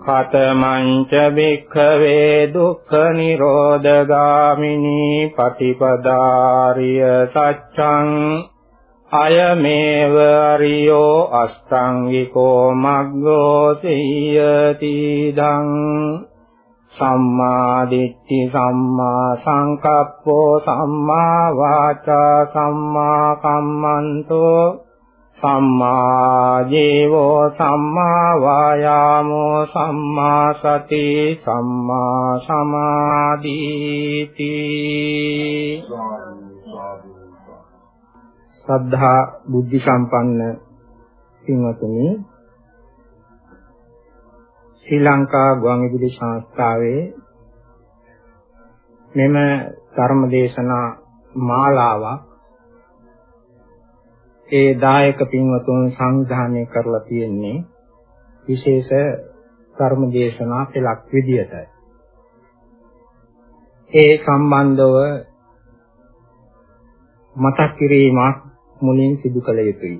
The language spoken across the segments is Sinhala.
කතමංච භික්ඛවේ දුක්ඛ නිරෝධගාමිනී පටිපදාරිය සච්ඡං අයමේව අරියෝ අෂ්ටාංගිකෝ මග්ගෝ සියති දං සම්මා දිට්ඨි සම්මා සංකප්පෝ සම්මා වාචා සම්මා කම්මන්තෝ සම්මා ජීවෝ සම්මා වායාමෝ සම්මා සති සම්මා සමාධිති සද්ධා බුද්ධ සම්පන්න පින්වතුනි ශ්‍රී ලංකා ගුවන්විදුලි සංස්ථාවේ මෙම ධර්ම දේශනා මාලාවක් ඒ දායක පින්වතුන් සංවිධානය කරලා තියෙන්නේ විශේෂ ධර්ම දේශනා පෙළක් විදියටයි. ඒ සම්බන්ධව මතක් කිරීමක් මුලින් සිදු කළ යුතුයි.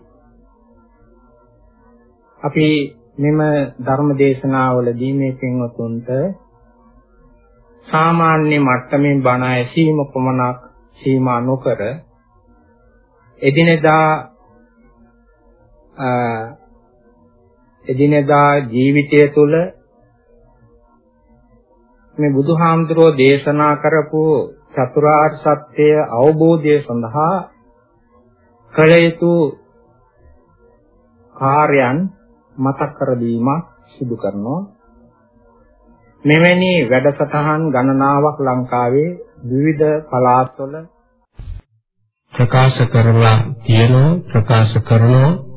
අපි මෙම ධර්ම දේශනාවලදී මේ පින්වතුන්ට සාමාන්‍ය මට්ටමින් බණ ඇසීම පමණක් සීමා නොකර එදිනෙදා එදිනෙදා ජීවිතය තුළ මේ බුදුහාමුදුරෝ දේශනා කරපු චතුරාර්ය සත්‍ය අවබෝධය සඳහා කළ යුතු කාර්යයන් මතක් කර දීමක් සිදු කරනවා. මෙවැනි වැඩසටහන් ගණනාවක් ලංකාවේ විවිධ පළාත්වල ප්‍රකාශ කරලා තියෙනවා ප්‍රකාශ කරනවා.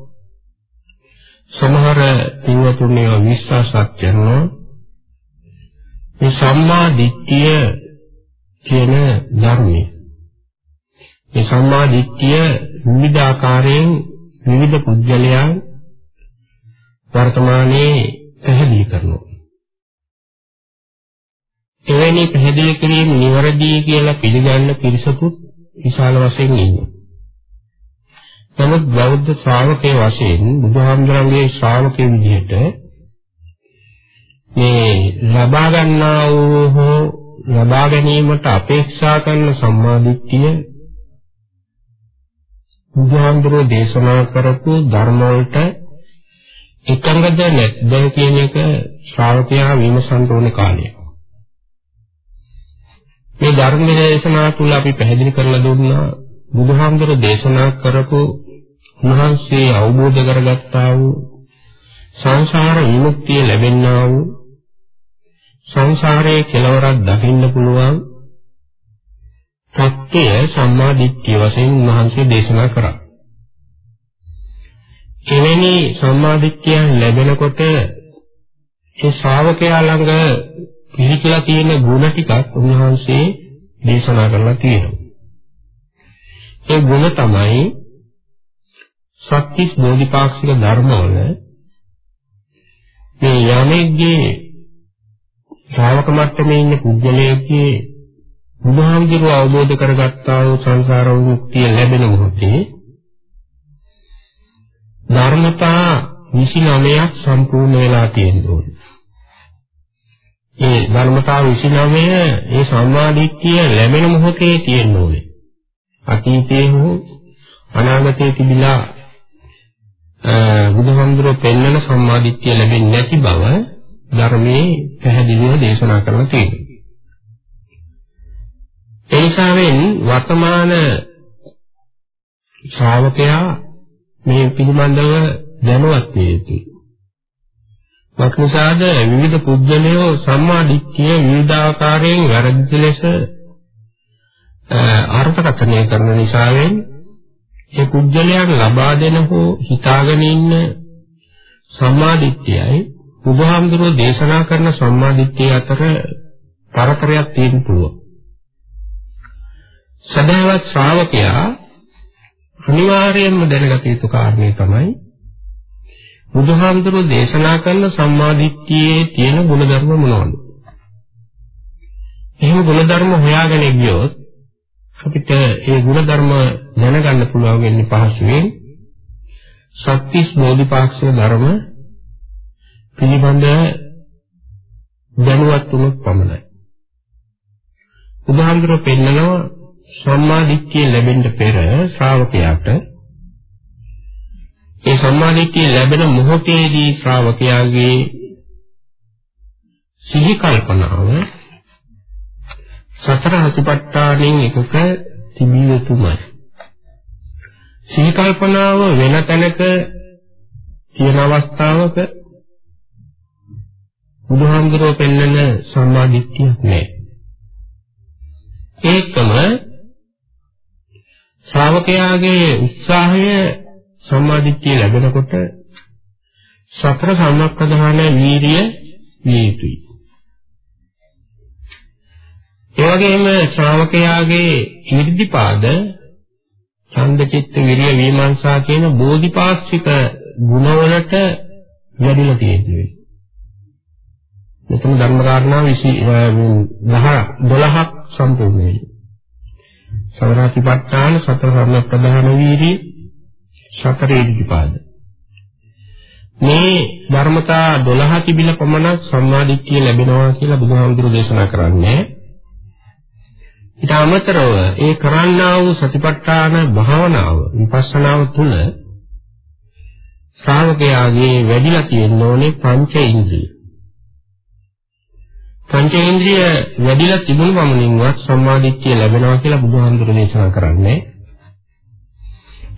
සමහර පින්වතුන්ගේ විශ්වාසයක් කරනවා. මේ සම්මා දිට්ඨිය කියන ධර්මයේ. මේ සම්මා දිට්ඨිය විවිධ ආකාරයෙන් විවිධ පුද්ගලයන් වර්තමානයේ පැහැදිලි කරනවා. එවැනි පැහැදිලි කිරීම නිවැරදි කියලා පිළිගන්න පිරිසකුත් විශාල වශයෙන් ඉන්නවා. නමුත් බෞද්ධ ශ්‍රාවකයේ වශයෙන් බුදුහාමුදුරන්ගේ ශ්‍රාවකයේ විදිහට මේ ලබා ගන්නා වූ හෝ ලබා ගැනීමට අපේක්ෂා කරන සම්මාදිට්ඨිය බුදුහාමුදුරෝ දේශනා කරපු ධර්ම වලට එකඟද නැද්ද කියන එක ශ්‍රාවකයා විමසන්න ඕනේ කාලය. මේ ධර්ම දේශනා තුල අපි පැහැදිලි කරලා දුන්නා බුදුහාමුදුර දේශනා කරපු උන්වහන්සේ අවබෝධ කරගත්තා වූ සංසාර විමුක්තිය ලැබෙන්නා වූ සංසාරයේ කෙලවරක් දකින්න පුළුවන් සත්‍ය සම්මා දිට්ඨිය වශයෙන් උන්වහන්සේ දේශනා කරා. එවැනි සම්මා දිට්ඨිය ලැබෙනකොට ඒ ශ්‍රාවකයා ළඟ පිළිකලා තියෙන ගුණ ටිකක් උන්වහන්සේ දේශනා කරලා තියෙනවා. ඒ ගුණ තමයි සත්‍තිස් බෝධිපාක්ෂික ධර්මවල මේ යමෙක්ගේ ශ්‍රාවක මට්ටමේ ඉන්න පුද්ගලයෙක්ගේ බුදුහාමුදුරුව අවබෝධ කරගත්තා වූ සංසාර විමුක්තිය ලැබෙන මොහොතේ ධර්මතා 29ක් සම්පූර්ණ වෙලා තියෙනවා. ඒ ධර්මතා 29 ඒ සම්මාදිට්ඨිය ලැබෙන මොහොතේ තියෙන්න ඕනේ. අතීතයේ හෝ අනාගතයේ තිබිලා බුදුහාමුදුරුවෝ පෙන්වන සම්මාදිට්ඨිය ලැබෙන්නේ නැති බව ධර්මයේ පැහැදිලිව දේශනා කරලා තියෙනවා. එනිසාවෙන් වර්තමාන ශ්‍රාවකයා මේ පිළිබඳව දැනුවත් විය යුතුයි. වක්නිසාද විවිධ පුද්ගලයෝ සම්මා දිට්ඨිය විවිධාකාරයෙන් වැරදි ලෙස අර්ථකථනය කරන නිසාවෙන් ඒ පුද්ගලයාට ලබා දෙන හෝ හිතාගෙන ඉන්න සම්මා දිට්ඨියයි බුදුහාමුදුරුවෝ දේශනා කරන සම්මා දිට්ඨිය අතර පරතරයක් තියෙන්න පුළුවන්. සදාවත් ශ්‍රාවකයා අනිවාර්යයෙන්ම දැනගත යුතු කාරණේ තමයි බුදුහාමුදුරුවෝ දේශනා කරන සම්මාදිට්ඨියේ තියෙන ගුණධර්ම මොනවද? එහෙම ගුණධර්ම හොයාගෙන ගියොත් අපිට ඒ ගුණධර්ම දැනගන්න පුළුවන් වෙන්නේ පහසුවෙන් සත්‍තිස් බෝධිපාක්ෂික ධර්ම පිළිබඳ දැනුවත් වුණොත් පමණයි. බුදුහාමුදුරුවෝ පෙන්නනවා සම්මාදිට්ඨිය ලැබෙන්න පෙර ශ්‍රාවකයාට ඒ සම්මාදිට්ඨිය ලැබෙන මොහොතේදී ශ්‍රාවකයාගේ සිහි කල්පනාව සතර හතිපට්ඨානෙන් එකක තිබිය යුතුමයි. සිහි කල්පනාව වෙන තැනක තියෙන අවස්ථාවක බුදුහාමුදුරුවෝ පෙන්වන සම්මාදිට්ඨියක් නැහැ. ඒකම ශ්‍රාවකයාගේ උත්සාහය සම්මාදිට්ඨිය ලැබෙනකොට සතර සම්මප්පදාන වීරිය විය යුතුයි. ඒ වගේම ශ්‍රාවකයාගේ 이 르දිපාද ඡන්දචිත්ත විරිය විමර්ශා කියන බෝධිපාක්ෂික ගුණවලට වැඩිලා තියෙන්නේ. මෙතන ධර්ම කාරණා 20 12ක් සම්පූර්ණ වෙනවා. සවරාතිපට්ඨාන සතර සම්ම ප්‍රධාන වීර්ය සතර ඉදිරිපාද මේ ධර්මතා 12 තිබින පමණක් සම්මාදිට්ඨිය ලැබෙනවා කියලා බුදුහාමුදුරු දේශනා කරන්නේ ඊට අමතරව ඒ කරන්නා වූ සතිපට්ඨාන භාවනාව විපස්සනාව තුළ ශ්‍රාවකයාගේ වැඩිලා තියෙන්න ඕනේ පංච ඉන්ද්‍රිය පංචේන්ද්‍රිය වැඩිලා තිබුණු පමණින්වත් සම්මාදිට්ඨිය ලැබෙනවා කියලා බුදුහාමුදුරේ දේශනා කරන්නේ.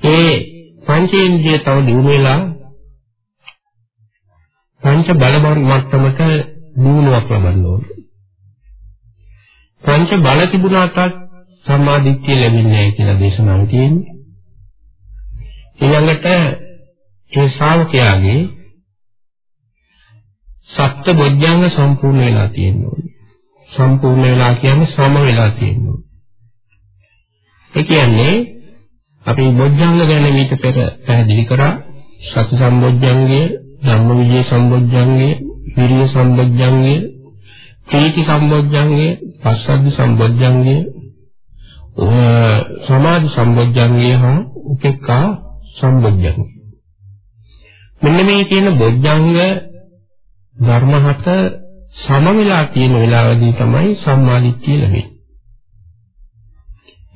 ඒ පංචේන්ද්‍රිය තව දිනු වෙලා පංච බල මට්ටමට දිනුවක් ලබන්න ඕනේ. පංච බල තිබුණාට සම්මාදිට්ඨිය ලැබෙන්නේ නැහැ කියලා දේශනාවේ තියෙන්නේ. ඊළඟට ඒ ශ්‍රාවකයාගේ සත්‍ය බොජ්ජංග සම්පූර්ණ වෙලා තියෙනවා. සම්පූර්ණ වෙලා කියන්නේ සම වෙලා තියෙනවා. ඒ කියන්නේ අපි බොජ්ජංග ගැන මීට පෙර පැහැදිලි කරා සති සම්බොජ්ජංගය, ධම්මවිජය සම්බොජ්ජංගය, විරිය සම්බොජ්ජංගය, ප්‍රීති සම්බොජ්ජංගය, පස්සද්ධි සම්බොජ්ජංගය, සමාධි සම්බොජ්ජංගය හා උපේක්ඛා සම්බොජ්ජංගය. මෙන්න මේ කියන බොජ්ජංග ධර්ම හත සම වෙලා තියෙන වෙලාවදී තමයි සම්මාදිට්ඨිය ලැබෙන්නේ.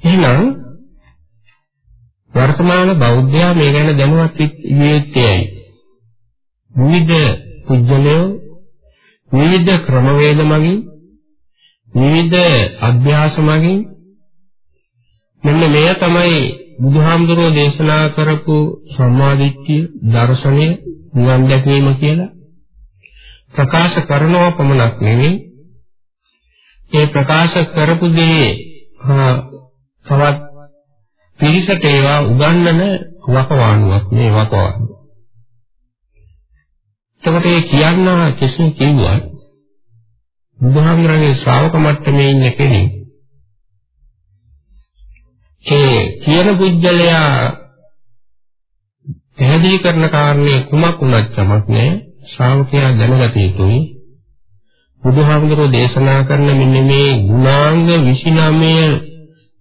එහෙනම් වර්තමාන බෞද්ධයා මේ ගැන දැනුවත් විවේකයයි. විවිධ පුජ්‍යලයෝ විවිධ ක්‍රමවේද මගින් විවිධ අභ්‍යාස මගින් මෙන්න මෙය තමයි බුදුහාමුදුරෝ දේශනා කරපු සම්මාදිට්ඨිය දර්ශනය නිවන් දැකීම කියලා ප්‍රකාශ කරනවා පමණක් නෙවෙයි ඒ ප්‍රකාශ කරපු දේ තවත් පිළිසට ඒවා උගන්වන වකවානුවක් මේ වකවානුව. එතකොට ඒ කියන්න කෙසේ කිව්වත් බුදුහාමුදුරන්ගේ ශ්‍රාවක මට්ටමේ ඉන්න කෙනෙක් ඒ කියන පුජ්‍යලයා පැහැදිලි කරන කාරණේ කුමක් වුණත් කමක් නැහැ ශ්‍රාවකයා දැනගත යුතුයි බුදුහාමුදුරෝ දේශනා කරන මෙන්න මේ ගුණාංග 29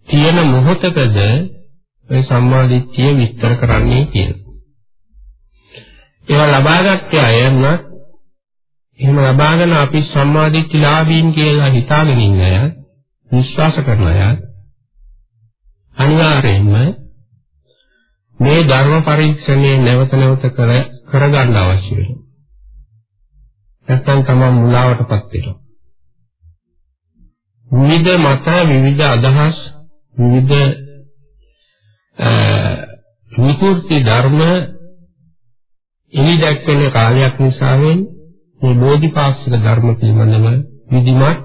තියෙන මොහොතකද ඒ සම්මාදිට්ඨිය විස්තර කරන්නේ කියලා. ඒවා ලබාගත්තේ අය වුණත් එහෙම ලබාගෙන අපි සම්මාදිට්ඨිලාභීන් කියලා හිතාගෙන ඉන්න අය විශ්වාස කරන අය අනිවාර්යයෙන්ම මේ ධර්ම පරීක්ෂණය නැවත නැවත කර කරගන්න අවශ්‍ය වෙනවා. නැත්නම් තමයි මුලාවටපත් වෙනවා. විවිධ මත විවිධ අදහස් විවිධ විකෘති ධර්ම එලි දැක්වෙන කාලයක් නිසා මේ බෝධිපාක්ෂික ධර්ම පිළිබඳව විධිමත්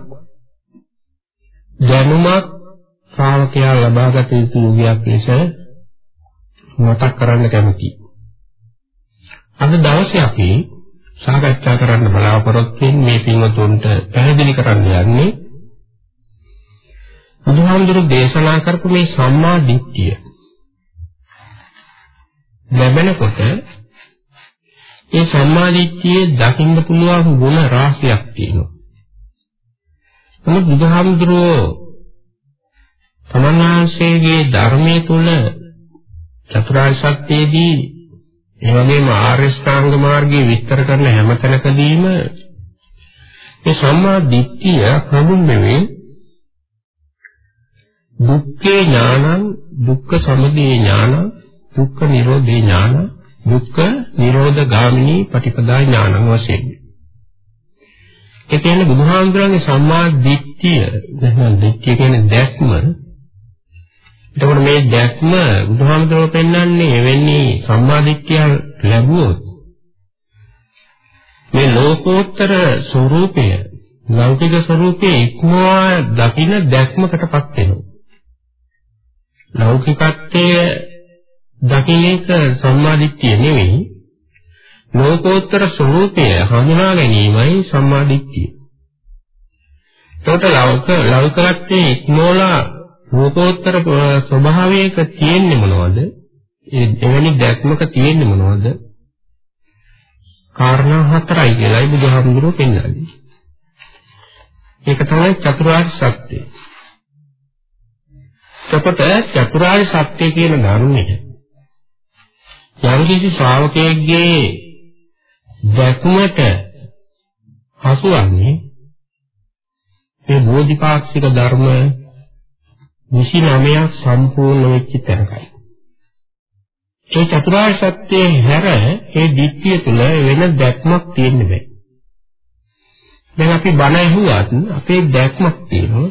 දැනුමක් ශ්‍රාවකයා ලබාගත යුතු යුගයක් ලෙස මතක් කරන්න කැමතියි. අද දවසේ අපි සාකච්ඡා කරන්න බලාපොරොත්තු වෙන්නේ මේ පින්වතුන්ට පැහැදිලි කරන්න යන්නේ බුදුහාමුදුරු දේශනා කරපු මේ සම්මා දිට්ඨිය ලැබෙනකොට ඒ සම්මා දිට්ඨියේ දකින්න පුළුවන් ගුණ රාශියක් තියෙනවා. නමුත් බුදුහාමුදුරුවෝ තමන්වහන්සේගේ ධර්මයේ තුල චතුරාර්ය සත්‍යයේදී ඒ වගේම ආර්ය ශ්‍රාංග මාර්ගයේ විස්තර කරන හැම තැනකදීම මේ සම්මා දිට්ඨිය හඳුන්වන්නේ දුක්ඛේ ඥානං දුක්ඛ සමුදය ඥානං දුක්ඛ නිරෝධේ ඥාන දුක්ඛ නිරෝධ ගාමිනී පටිපදා ඥානං වශයෙන්. ඒ කියන්නේ බුදුහාමුදුරන්ගේ සම්මා දිට්ඨිය නැත්නම් දිට්ඨිය කියන්නේ දැක්ම. එතකොට මේ දැක්ම බුදුහාමුදුරුවෝ පෙන්වන්නේ එවැනි සම්මා දිට්ඨිය ලැබුවොත් මේ ලෝකෝත්තර ස්වરૂපය ලෞකික ස්වરૂපයේ ඉක්මවා දකින දැක්මකටපත් වෙනවා. ලෞකිකත්වයේ දකින්න එක සම්මාදිට්ඨිය නෙවෙයි ලෝකෝත්තර ස්වરૂපය හඳුනා ගැනීමයි සම්මාදිට්ඨිය. එතකොට ලෞක ලෞකත්වයේ ඉක්මෝලා ලෝකෝත්තර ස්වභාවයක තියෙන්නේ මොනවද? ඒ එවැනි දැක්මක තියෙන්නේ මොනවද? කාරණා හතරයි කියලායි බුදුහාමුදුරුවෝ පෙන්නන්නේ. ඒක තමයි චතුරාර්ය සත්‍යය. එතකොට චතුරාර්ය සත්‍ය කියන ධර්මයේ යම්කිසි ශ්‍රාවකයෙක්ගේ දැක්මට හසුවන්නේ මේ බෝධිපාක්ෂික ධර්ම 29ක් සම්පූර්ණ වෙච්ච තැනකයි. ඒ චතුරාර්ය සත්‍යයේ හැර ඒ ධිට්ඨිය තුළ වෙන දැක්මක් තියෙන්න බෑ. දැන් අපි බණ ඇහුවත් අපේ දැක්මක් තියෙනවා.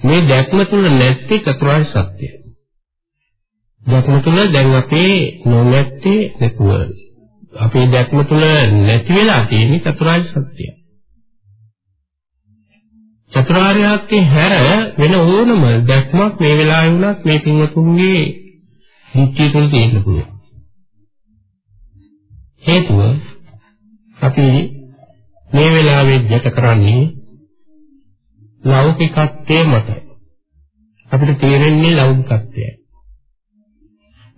මේ දැක්ම තුළ නැත්තේ චතුරාර්ය සත්‍යය. දැක්ම තුළ දැන් අපේ නොනැත්තේ නැතුව අපේ දැක්ම තුළ නැති වෙලා තියෙන චතුරාර්ය සත්‍යය. චතුරාර්යයන්ගේ හැර වෙන ඕනම දැක්මක් මේ වෙලාවේ වුණත් මේ පින්වතුන්ගේ නිත්‍ය තුළ තියෙන්න පුළුවන්. හේතුව අපි මේ වෙලාවේ ජත කරන්නේ ලෞකිකත්වයේ මතයි. අපිට තේරෙන්නේ ලෞකිකත්වයයි.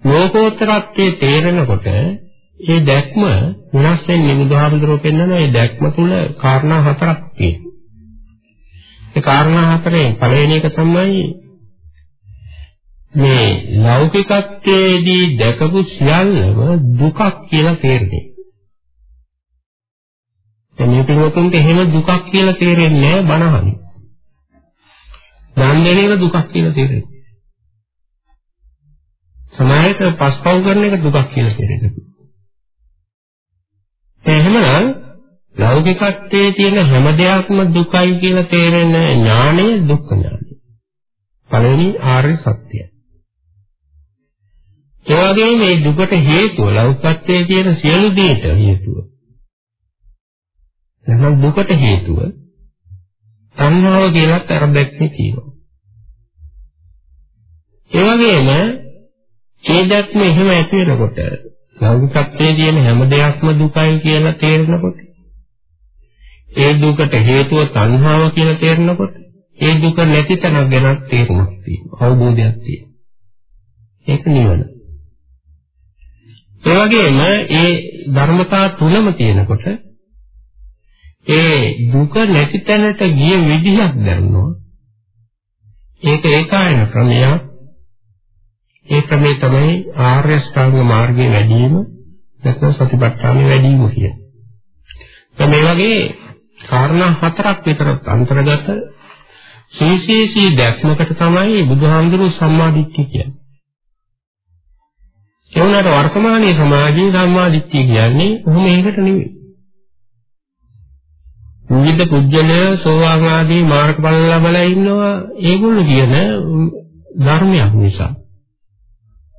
ලෝකෝත්තරත්වයේ තේරෙනකොට ඒ දැක්ම වෙනස් වෙන්නේ බුදුහාමුදුරුවෝ පෙන්වන ඒ දැක්ම තුල කාරණා හතරක් තියෙනවා. ඒ කාරණා හතරේ පළවෙනි එක තමයි මේ ලෞකිකත්වයේදී දැකපු සියල්ලම දුකක් කියලා තේරෙන්නේ. දැන් මේ පිටුතුන්ට එහෙම දුකක් කියලා තේරෙන්නේ නැහැ බණහනේ. දන් දෙන එක දුකක් කියලා තේරෙන්නේ. සමායක පස්පව් කරන එක දුකක් කියලා තේරෙනවා. එහෙමනම් ලෞකිකත්වයේ තියෙන හැම දෙයක්ම දුකයි කියලා තේරෙන ඥානය දුක්ඛ ඥානය. පළවෙනි ආර්ය සත්‍යය. ඒ වගේම මේ දුකට හේතුව ලෞකිකත්වයේ තියෙන සියලු දේට හේතුව. එහෙනම් දුකට හේතුව තණ්හාව කියලත් අර දැක්කේ තියෙනවා. ඒ වගේම ඒ දැක්ම එහෙම ඇති වෙනකොට ලෞකිකත්වයේ තියෙන හැම දෙයක්ම දුකයි කියලා තේරෙනකොට ඒ දුකට හේතුව තණ්හාව කියලා තේරෙනකොට ඒ දුක නැති තැනක් ගැන තේරුමක් තියෙනවා අවබෝධයක් තියෙනවා. ඒක නිවන. ඒ වගේම ඒ ධර්මතා තුනම තියෙනකොට ඒ දුක නැති තැනට ගිය විදිහක් දරනවා ඒක ඒකායන ක්‍රමයක් ඒ ක්‍රමේ තමයි ආර්ය ශ්‍රාංග මාර්ගයේ වැඩිම නැත්නම් සතිපට්ඨානෙ වැඩි වීම කියන. දැන් මේ වගේ කාරණා හතරක් විතර අන්තර්ගත සීසීසී දැක්මකට තමයි බුදුහාමුදුරුවෝ සම්මාදිට්ඨිය කියන්නේ. ඒ වුණාට වර්තමානයේ සමාජයේ සම්මාදිට්ඨිය කියන්නේ කොහොම ඒකට නෙවෙයි. විවිධ පුජ්‍යලය සෝවාන් ආදී මාර්ගඵල ලබලා ඉන්නවා ඒගොල්ලෝ කියන ධර්මයක් නිසා.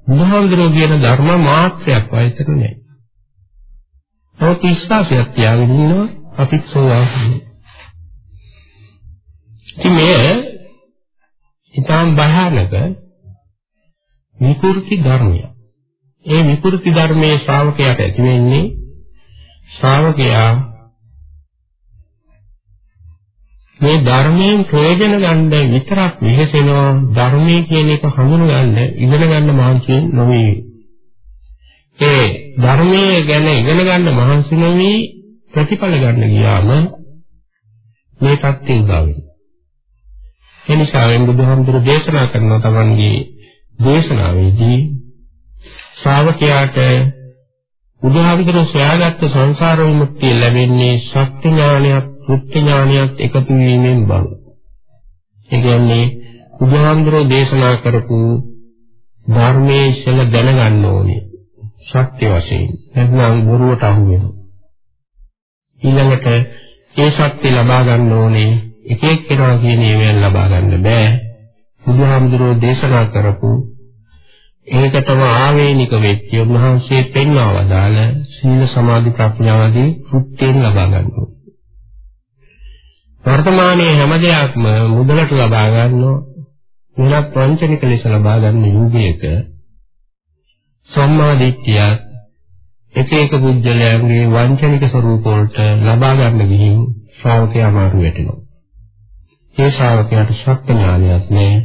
බුදුහාමුදුරුවෝ කියන ධර්ම මාත්‍රයක් වයිතක නෑ. නමුත් විශ්වාසයක් තියාගෙන ඉන්නවා අපිත් සෝවාන් වෙන්නේ. ඉතින් මෙය ඊටාම් භයානක විකෘති ධර්මය. ඒ විකෘති ධර්මයේ ශ්‍රාවකයාට ඇති වෙන්නේ ශ්‍රාවකයා මේ ධර්මයෙන් ප්‍රයෝජන ගන්න විතරක් විහෙසෙනවා ධර්මයේ කියන එක හඳුනගන්න ඉගෙන ගන්න මහන්සි නොවේ. ඒ ධර්මයේ ගැන ඉගෙන ගන්න මහන්සි නොවි ප්‍රතිඵල ගන්න ගියාම මේ தත්ත්වය උදා වෙනවා. ඒ නිසා වෙන බුදුහාමුදුරු දේශනා කරන තමන්ගේ දේශනාවේදී ශ්‍රාවකයාට බුදුහාමුදුරු සොයාගත්ත සංසාර විමුක්තිය ලැබෙන්නේ සත්‍ය ඥානයත්, කෘත්‍ය ඥානයත් එකතු වීමෙන් බව. ඒ කියන්නේ බුදුහාමුදුරු දේශනා කරපු ධර්මයේ ඉස්සෙල්ල දැනගන්න ඕනේ. සත්‍ය වශයෙන්. නැත්නම් බොරුවට අහු වෙනවා. ඊළඟට ඒ සත්‍ය ලබා ගන්න ඕනේ එක එක්කෙනා කියන ඒවාන් ලබා ගන්න බෑ. බුදුහාමුදුරුවෝ දේශනා කරපු ඒකටම ආවේනික වෙච්ච උන්වහන්සේ පෙන්වා වදාළ සීල සමාධි ප්‍රඥාදී කෘත්‍යයෙන් ලබා ගන්නවා. වර්තමානයේ හැම දෙයක්ම මුදලට ලබා ගන්නවා. වෙනත් වංචනික ලෙස ලබා ගන්න යුගයක සම්මා දිට්ඨිය එක එක බුද්ධලයන්ගේ වංචනික ස්වરૂප වලට ලබා ගන්න ගිහින් ශ්‍රාවකයා අමාරු වෙනවා. ඒ ශ්‍රාවකයාට සත්‍ය ඥානයක් නැහැ.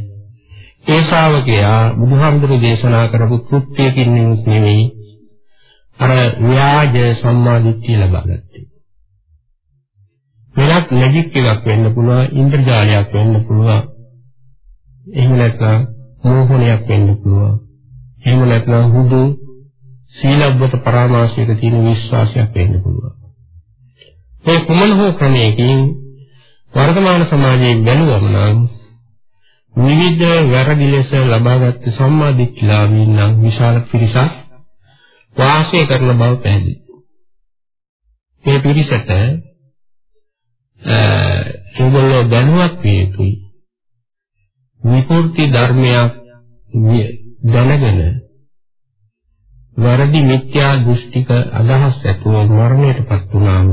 ඒ ශ්‍රාවකයා බුදුහාමුදුරු දේශනා කරපු කෘත්‍යකින් නෙමෙයි අර ව්‍යාජ සම්මාදිට්ඨිය ලබාගත්තේ. වෙනත් මැජික් එකක් වෙන්න පුළුවන්, ඉන්ද්‍රජාලයක් වෙන්න පුළුවන්. එහෙම නැත්නම් මෝහණයක් වෙන්න පුළුවන්. එහෙම නැත්නම් හුදු සීලබ්බත පරාමාසයක තියෙන විශ්වාසයක් වෙන්න පුළුවන්. මේ කුමන හෝ ක්‍රමයකින් වර්තමාන සමාජයේ බැලුවම නම් විවිධ වැරදි ලෙස ලබාගත් සම්මාදිට්ඨිලාභීන් නම් විශාල පිරිසක් වාසය කරන බව පැහැදිලි. මේ පිරිසට ඒගොල්ලෝ දැනුවත් විය යුතුයි. විකෘති ධර්මයක් දැනගෙන වැරදි මිත්‍යා දෘෂ්ටික අදහස් ඇතුව මරණයටපත් වුණාම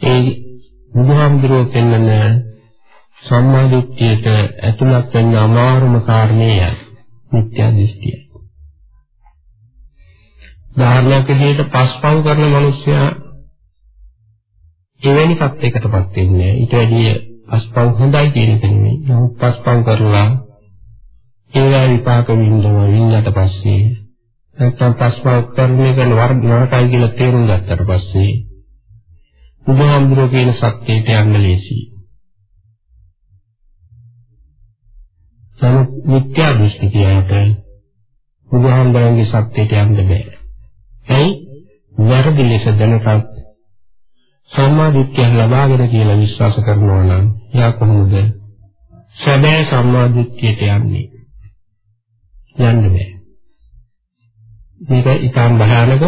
ඒ බුදුහාමුදුරුවෝ පෙන්වන සම්මාදිට්ඨියට ඇතුළත් වෙන්න අමාරුම කාරණේයි මිත්‍යා දෘෂ්ටිය. ධාර්මයක් විදිහට පස්පව් කරන මිනිස්සයා එවැනි තත්යකටපත් වෙන්නේ ඊට වැඩිය පස්පව් හොඳයි කියන එක නෙමෙයි. නමුත් පස්පව් කරලා ඒවා විපාක විඳිනවා විඳලා පස්සේ නැත්නම් පස්පව් කරන එක නරකයි කියලා තේරුම් ගත්තට පස්සේ බුදුහාමුදුරුවෝ කියන සත්‍යයට යන්න ලේසියි. නමුත් මිත්‍යා දෘෂ්ටි කියනට බුදුහාමුදුරන්ගේ සත්‍යයට යන්න බෑ. ඇයි? වැරදි ලෙස දැනටත් සම්මා දිට්ඨිය ලබාගෙන කියලා විශ්වාස කරනවා නම් එයා කොහොමද සැබෑ සම්මා දිට්ඨියට යන්නේ? යන්න බෑ. මේක ඊටාම් භයානක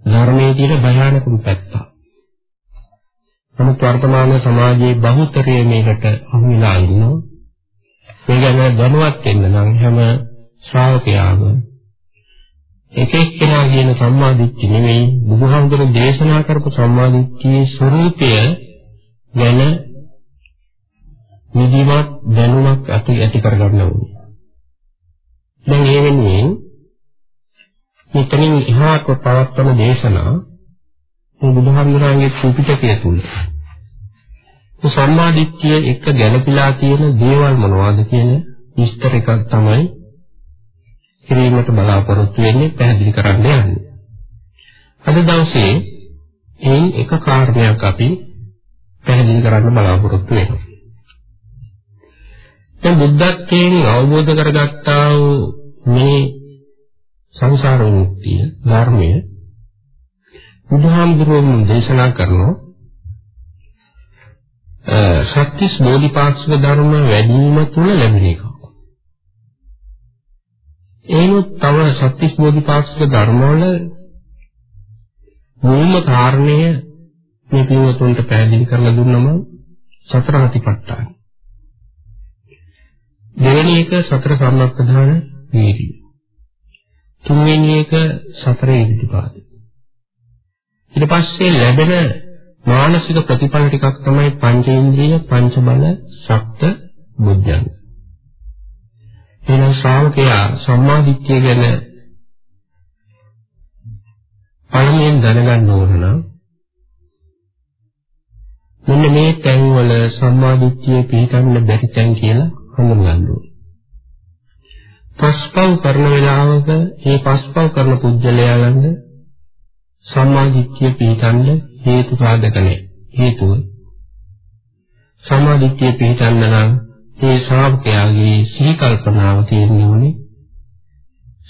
ධර්මයේ තියෙන භයානකම පැත්තක්. නමුත් වර්තමාන සමාජයේ බහුතරය මේකට අහු වෙලා ඉන්නවා. මේ ගැන දැනුවත් වෙන්න නම් හැම ශ්‍රාවකයාම එක එක්කෙනා කියන සම්මාදිට්ඨිය නෙවෙයි බුදුහාමුදුරු දේශනා කරපු සම්මාදිට්ඨියේ ස්වરૂපය ගැන නිදිමත් දැනුමක් ඇති ඇති කරගන්න ඕනේ. දැන් ඒ වෙනුවෙන් මෙතනින් එහාට පවත්වන දේශනා මේ බුදුහාමුදුරන්ගේ ත්‍රිපිටකය තුල සම්මාදිට්ඨිය එක ගැළපීලා තියෙන දේවල් මොනවද කියන විස්තර එකක් තමයි කිරීමට බලාපොරොත්තු වෙන්නේ පැහැදිලි කරන්න යන්නේ. අද දවසේ එයින් එක කාරණයක් අපි පැහැදිලි කරන්න බලාපොරොත්තු වෙනවා. දැන් බුද්ධත්වයෙන් අවබෝධ කරගත්තා වූ මේ සංසාර විමුක්තිය ධර්මය බුදුහාමුදුරුවෝ දේශනා කරනවා සත්‍තිස් බෝධිපාක්ෂික ධර්ම වැඩිම තුල ලැබෙන එක. එනොත් තව සත්‍තිස් බෝධිපාක්ෂික ධර්මවල මුල්ම කාරණය මේ පින්වතුන්ට පැහැදිලි කරලා දුන්නම සතර අතිපට්ඨාන. දෙවෙනි එක සතර සම්මප්පදාන වීර්යය. තුන්වෙනි එක සතර ඉදිරිපාද. ඊට පස්සේ ලැබෙන මානසික ප්‍රතිඵල ටිකක් තමයි පංචේන්ද්‍රිය, පංච බල, සප්ත බුද්ධංග. එහෙනම් ශ්‍රාවකයා සම්මාදිට්ඨිය ගැන පළමුවෙන් දැනගන්න ඕන නම් මෙන්න මේ තැන්වල සම්මාදිට්ඨිය පිළිගන්න බැරි තැන් කියලා හඳුනගන්න ඕන. පස්පව් කරන වෙලාවක මේ පස්පව් කරන පුජ්‍යලයා ළඟ සම්මාදිට්ඨිය පිළිගන්න හේතු සාධක නැහැ. හේතුව සම්මාදිට්ඨිය පිළිගන්න නම් ඒ ශ්‍රාවකයාගේ සිහි කල්පනාව තියෙන්නේ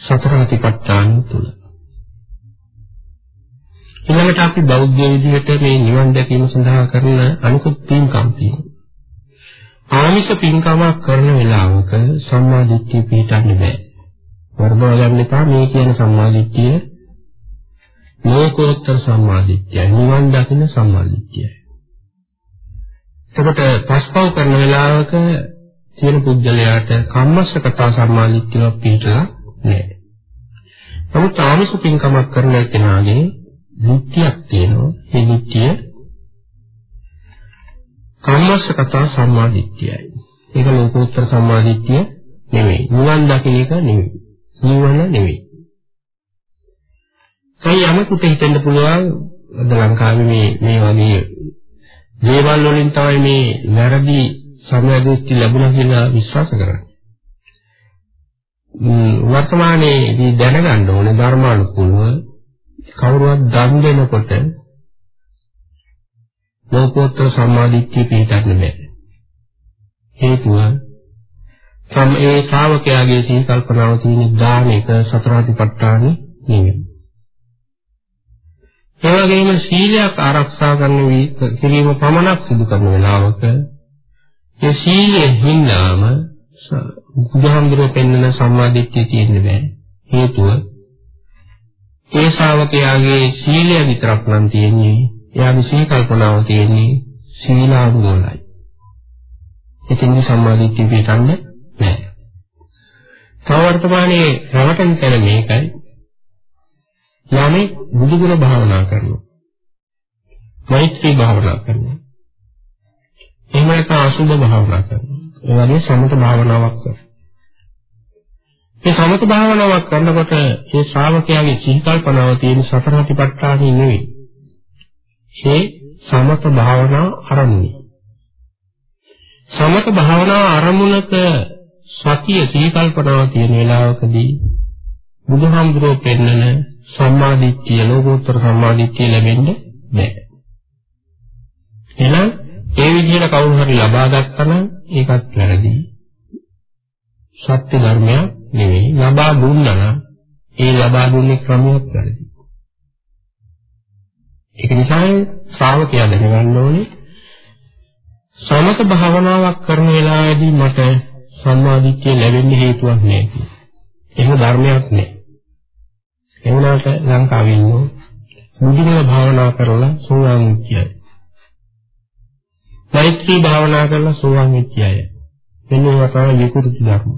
සතර අතිපට්ඨාන තුල. ඊළඟට අපි බෞද්ධ විදිහට මේ නිවන් දැකීම සඳහා කරන අනිකුත් පින්කම් තියෙනවා. ආමිෂ පින්කමක් කරන වෙලාවක සම්මා දිට්ඨිය පිළිටන්න බෑ. වර්ධව ගන්න එපා මේ කියන සම්මා දිට්ඨිය ලෝකෝත්තර සම්මා දිට්ඨිය නිවන් දකින සම්මා දිට්ඨිය. එතකොට පස්පව් කරන වෙලාවක තියෙන පුද්ගලයාට කම්මස්සකතා සම්මා දිට්ඨිය පිළිටලා නෑ. නමුත් ආමිෂ පින්කමක් කරන කෙනාගේ දිට්ඨියක් තියෙනවා. ඒ දිට්ඨිය කම්මස්සකතා සම්මාදිට්ඨියයි. ඒක ලෝකෝත්තර සම්මාදිට්ඨිය නෙවෙයි. නිවන් දකින්න එක නෙවෙයි. නිවන නෙවෙයි. ඒ යමකට හිතෙන්න පුළුවන් අද ලංකාවේ මේ මේ වගේ දේවල් වලින් තමයි මේ වැරදි සමාධිස්ති ලැබුණා කියලා විශ්වාස කරන්නේ. වර්තමානයේදී දැනගන්න ඕනේ ධර්මානුකූලව කවුරුවත් දන් දෙනකොට ලෝකෝත්තර සම්මාදිට්ඨිය පිළිගන්න බෑ. හේතුව සම් ඒ ශ්‍රාවකයාගේ සී කල්පනාව තියෙන දානයක සතරාතිපට්ඨාන නෙවෙයි. ඒ වගේම සීලයක් ආරක්ෂා කරන කිරීම පමණක් සිදු කරන වෙලාවක ඒ සීලයේ හින්නාම බුදුහාමුදුරුවෝ පෙන්වන සම්මාදිට්ඨිය තියෙන්න බෑ. හේතුව ඒ ශ්‍රාවකයාගේ සීලය විතරක් නම් තියෙන්නේ එයාගේ සී කල්පනාව තියෙන්නේ සීලානුගෝලයි. එතින්දි සම්මාදිට්ඨිය පිටන්න බෑ. තව වර්තමානයේ රවටන් කරන මේකයි යමේ බුදුගුණ භාවනා කරනවා. මෛත්‍රී භාවනා කරනවා. එහෙම නැත්නම් අසුභ භාවනා කරනවා. ඒ වගේ සමත භාවනාවක් කරනවා. මේ සමත භාවනාවක් කරනකොට ඒ ශ්‍රාවකයාගේ සිහිකල්පනාව තියෙන සතර හතිපට්ඨානෙ නෙවෙයි. ඒ සමත භාවනා ආරම්භය. සමත භාවනා ආරමුණක සතිය සිහිකල්පනාව තියෙන වෙලාවකදී බුදුහාමුදුරුවෝ පෙන්නන සම්මාදිට්ඨිය ලෝකෝත්තර සම්මාදිට්ඨිය ලැබෙන්න බෑ. එහෙනම් ඒ විදිහට කවුරු හරි ලබා ගත්තා නම් ඒකත් වැරදි. සත්‍ය ධර්මයක් නෙවෙයි. ලබා දුන්නා නම් ඒ ලබා දුන්නේ ක්‍රමයක් වැරදි. ඒක නිසා ශ්‍රාවකයා දැනගන්න ඕනේ සමත භාවනාවක් කරන වෙලාවේදී මට සම්මාදිට්ඨිය ලැබෙන්න හේතුවක් නැහැ. එහෙම ධර්මයක් නැහැ. ඒ වුණාට ලංකාවේ ඉන්නෝ මුදින භාවනා කරලා සෝවාන් වෙච්චයි. මෛත්‍රී භාවනා කරලා සෝවාන් වෙච්චයි. මෙන්න ඒවා තමයි විකෘති ධර්ම.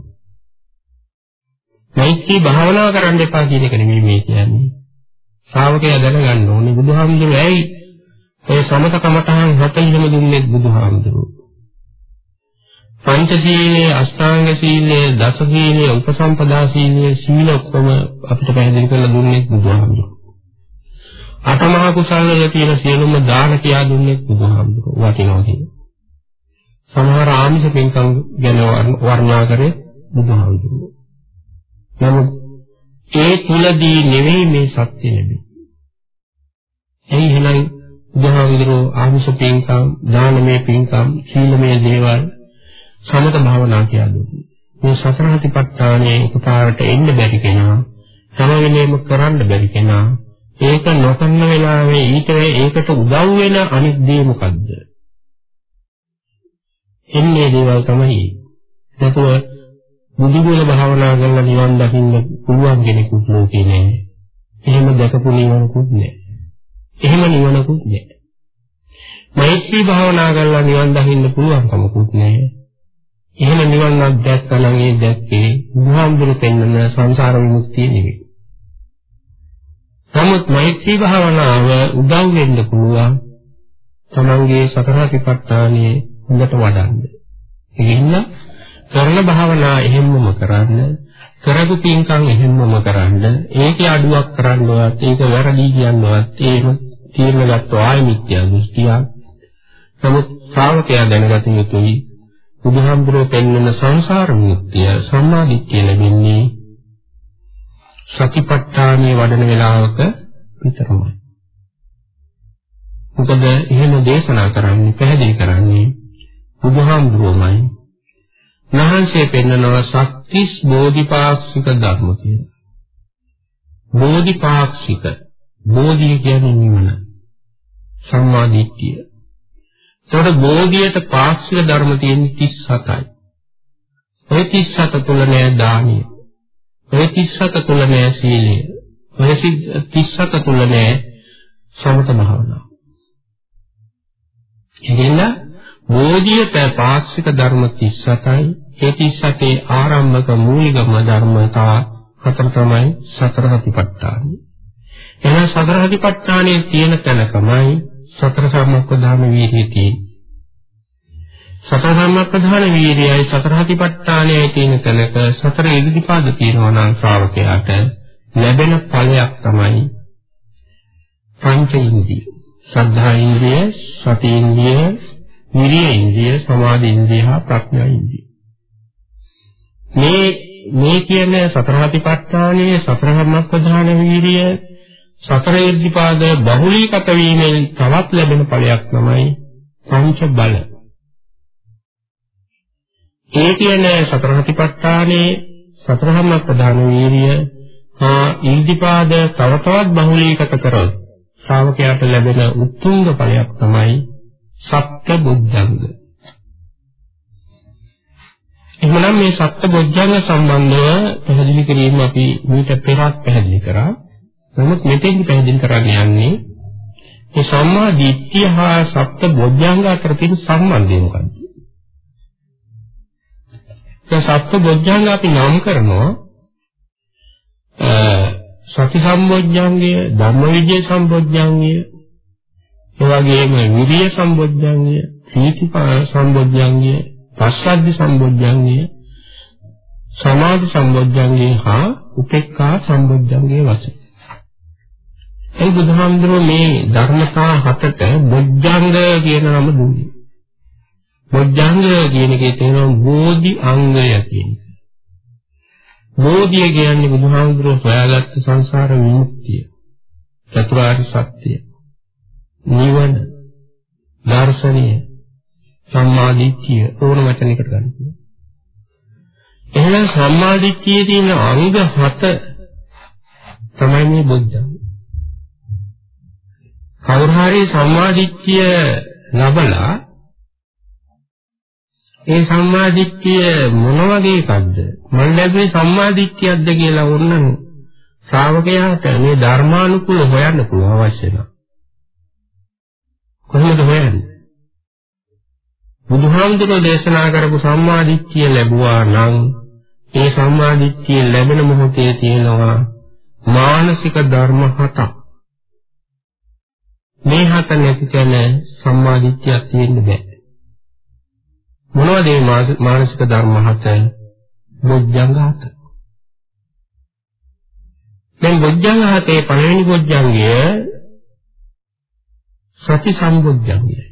මෛත්‍රී භාවනා කරන්න එපා කියන එක නෙමෙයි මේ කියන්නේ. ශ්‍රාවකයා දැනගන්න ඕනේ බුදුහාමුදුරුවෝ ඇයි ඒ සමත කමඨහන් 40ම දුන්නේ බුදුහාමුදුරුවෝ. පංචශීලයේ අෂ්ටාංග සීලයේ දස සීලයේ උපසම්පදා සීලයේ සීල ඔක්කොම අපිට පැහැදිලි කරලා දුන්නේ බුදුහාමුදුරුවෝ. අටමහා කුසල වල තියෙන සියලුම දාන කියා දුන්නේ බුදුහාමුදුරුවෝ වටිනවා කියන. සමහර ආමිෂ පින්කම් ගැන වර්ණනා කරේ බුදුහාමුදුරුවෝ. නමුත් ඒ තුලදී නෙවෙයි මේ සත්‍ය ලැබෙන්නේ. එයි එහෙනම් බුදුහාමුදුරුවෝ ආමිෂ පින්කම්, දානමය පින්කම්, සීලමය දේවල් සමත භාවනා කියලා දුන්නා. මේ සතර හතිපට්ඨානයේ එකපාරට එන්න බැරි කෙනා හැම වෙලේම කරන්න බැරි කෙනා ඒක නොකරන වෙලාවේ ඊට ඒකට උදව් වෙන අනිත් දේ මොකද්ද? එන්නේ දේවල් තමයි. නැතුව බුදුගුණ භාවනා කරලා නිවන් දකින්න පුළුවන් කෙනෙකුත් ලෝකේ නෑ. එහෙම දැකපු නිවනකුත් නෑ. එහෙම නිවනකුත් නෑ. මෛත්‍රී භාවනා කරලා නිවන් දකින්න පුළුවන් කමකුත් නෑ. එහෙම නිවනක් දැක්කම ඒ දැක්කේ බුදුහාමුදුරු පෙන්වන සංසාර විමුක්තිය නෙවෙයි. නමුත් මෛත්‍රී භාවනාව උදව් වෙන්න පුළුවන් තමන්ගේ සතර සතිපට්ඨානයේ හොඳට වඩන්න. ඒකින්න කරන භාවනා එහෙම්මම කරන්න, කරපු පින්කම් එහෙම්මම කරන්න, ඒකේ අඩුවක් කරන්නවත්, ඒක වැරදි කියන්නවත්, එහෙම තීරණ ගත්ත ආය මිත්‍යා දෘෂ්ටියක්. නමුත් ශ්‍රාවකයා දැනගත යුතුයි බුදුහාමුදුරුවෝ පෙන්වන සංසාර මුක්තිය සම්මාදිට්ඨිය ලැබෙන්නේ සතිපට්ඨානයේ වඩන වේලාවක විතරමයි. මොකද එහෙම දේශනා කරන්නේ පැහැදිලි කරන්නේ බුදුහාමුදුරුවෝමයි. නහන්සේ පෙන්නනවා සත්‍තිස් බෝධිපාක්ෂික ධර්ම කියලා. බෝධිපාක්ෂික බෝධිය කියන්නේ නිවන. සම්මාදිට්ඨිය. ඒකට බෝධියට පාක්ෂික ධර්ම තියෙන්නේ 37යි. ඔය 37 තුල නෑ දානිය. ඔය 37 තුල නෑ සීලය. ඔය 37 තුල නෑ සමත භාවනාව. එදින බෝධියට පාක්ෂික ධර්ම 37යි. ඒ 37 ආරම්භක මූලිකම ධර්මතා හතර තමයි සතර සතිපට්ඨාන. එහෙනම් සතර සතිපට්ඨානයේ තියෙන තැනකමයි සතර සම්මප්පදාන වීර්යය තියෙන්නේ. සතර සම්මප්පදාන වීර්යයයි සතර හතිපට්ඨානයයි තියෙන තැනක සතර ඉදිරිපාද තියෙනවා නම් ශ්‍රාවකයාට ලැබෙන ඵලයක් තමයි පංච ඉන්ද්‍රිය. සද්ධා ඉන්ද්‍රිය, සති ඉන්ද්‍රිය, විරිය ඉන්ද්‍රිය, සමාධි ඉන්ද්‍රිය හා ප්‍රඥා ඉන්ද්‍රිය. මේ මේ කියන සතර හතිපට්ඨානයේ සතර සම්මප්පදාන වීර්යය සතර ඉද්ධිපාද බහුලීගත වීමෙන් තවත් ලැබෙන ඵලයක් තමයි පංච බල. ඒ කියන සතර සතිපට්ඨානයේ සතරහම ප්‍රධාන වීර්ය හා ඉද්ධිපාද තව තවත් බහුලීගත කරොත් ශ්‍රාවකයාට ලැබෙන උත්තුංග ඵලයක් තමයි සත්‍ය බුද්ධංග. එහෙනම් මේ සත්‍ය බොජ්ජංග සම්බන්ධව පැහැදිලි කිරීම අපි මීට පෙරත් පැහැදිලි කරා. නමුත් මෙතෙන්දි පැහැදිලි කරන්න යන්නේ මේ සම්මා දිට්ඨිය හා සත්‍ය බොද්ධංග අතර තියෙන සම්බන්ධය මොකක්ද? ඒ සත්‍ය බොද්ධංග අපි නම් කරනවා සති සම්බොද්ධංගය, ධම්මවිජය සම්බොද්ධංගය, ඒ වගේම විරිය සම්බොද්ධංගය, සීතිපා සම්බොද්ධංගය, පස්සද්ධි සම්බොද්ධංගය, සමාධි සම්බොද්ධංගය හා උපේක්ඛා සම්බොද්ධංගය වශයෙන් ඒ බුදුහාමුදුරුවෝ මේ ධර්මතා හතට බොජ්ජංග කියන නම දුන්නේ. බොජ්ජංග කියන එකේ තියෙනවා බෝධි අංගය කියන එක. බෝධිය කියන්නේ බුදුහාමුදුරුවෝ හොයාගත්ත සංසාර විමුක්තිය. චතුරාර්ය සත්‍ය. නිවන. දර්ශනීය. සම්මාදිට්ඨිය ඕන වචනයකට ගන්න පුළුවන්. එහෙනම් සම්මාදිට්ඨියේ තියෙන අංග හත තමයි මේ බොජ්ජංග. කවුරු හරි සම්මාදිට්ඨිය ලබලා ඒ සම්මාදිට්ඨිය මොන වගේ එකක්ද? මම ලැබුවේ සම්මාදිට්ඨියක්ද කියලා ඕනනම් ශ්‍රාවකයාට මේ ධර්මානුකූල හොයන්න පුළුවන් අවශ්‍ය නැහැ කොහොමද හොයන්නේ? බුදුහාමුදුරුවෝ දේශනා කරපු සම්මාදිට්ඨිය ලැබුවා නම් ඒ සම්මාදිට්ඨිය ලැබෙන මොහොතේ තියෙනවා මානසික ධර්ම හතක්. මේ හත නැති තැන සම්මාදිට්ඨියක් තියෙන්න බෑ. මොනවද මේ මානසික ධර්ම හත? බොජ්ජංග හත. දැන් බොජ්ජංග හතේ පළවෙනි බොජ්ජංගය සති සම්බොජ්ජංගයයි.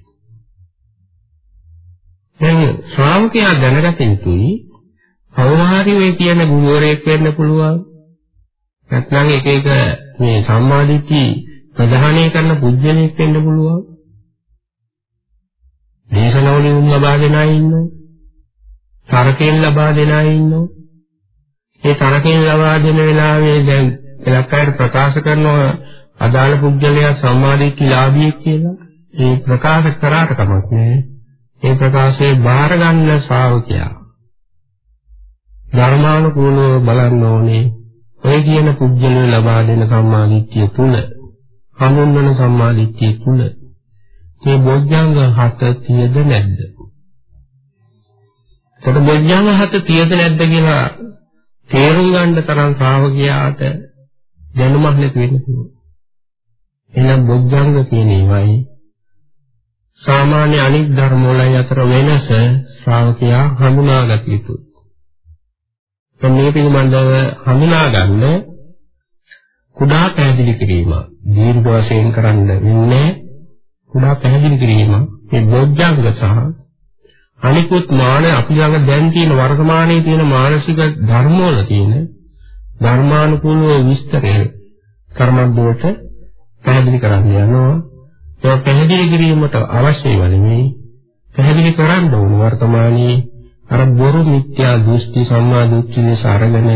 දැන් ශ්‍රාවකයා දැනගත යුතුයි කවුරුහරි ඔය කියන ගුරුවරයෙක් වෙන්න පුළුවන්. නැත්නම් එක එක මේ සම්මාදිට්ඨිය ප්‍රධානය කරන පුජ්‍යලෙක් වෙන්න පුළුවන්. දේශනවලින් ලබා දෙන අය ඉන්නවා. තරකෙන් ලබා දෙන අය ඉන්නවා. ඒ තරකෙන් ලබා දෙන වෙලාවේ දැන් එලක් අයට ප්‍රකාශ කරනවා අදාළ පුද්ගලයා සම්මාදිට්ඨිලාභී කියලා. ඒ ප්‍රකාශ කරාට කමක් නෑ. ඒ ප්‍රකාශයේ බාර ගන්න ශ්‍රාවකයා ධර්මානුකූලව බලන්න ඕනේ. ඔය කියන පුද්ගලයා ලබා දෙන සම්මාදිට්ඨිය තුල හඳුන්වන සම්මාදිට්ඨිය තුල මේ බොජ්ජංග හත තියද නැද්ද? එතකොට බොජ්ජංග හත තියද නැද්ද කියලා තේරුම් ගන්න තරම් ශ්‍රාවකයාට දැනුමක් නැති වෙන්න පුළුවන්. එහෙනම් බොජ්ජංග කියන ඒවායි සාමාන්‍ය අනික් ධර්ම වල අතර වෙනස ශ්‍රාවකයා හඳුනාගත යුතුයි. මේ පිළිබඳව හඳුනා ගන්න කුඩා පැහැදිලි කිරීම දීර්ඝ වශයෙන් කරන්න වෙන්නේ කුඩා පැහැදිලි කිරීම මේ බොජ්ජංග සහ අනිකුත් මාන අපි ළඟ දැන් තියෙන වර්තමානයේ තියෙන මානසික ධර්ම වල තියෙන ධර්මානුකූලව විස්තරය කර්මද්දෝට පැහැදිලි කරන්න යනවා ඒ පැහැදිලි කිරීමට අවශ්‍ය වෙන්නේ පැහැදිලි කරන්න ඕන වර්තමානයේ අර බොරු මිත්‍යා දෘෂ්ටි සම්මා දෘෂ්ටි ලෙස අරගෙන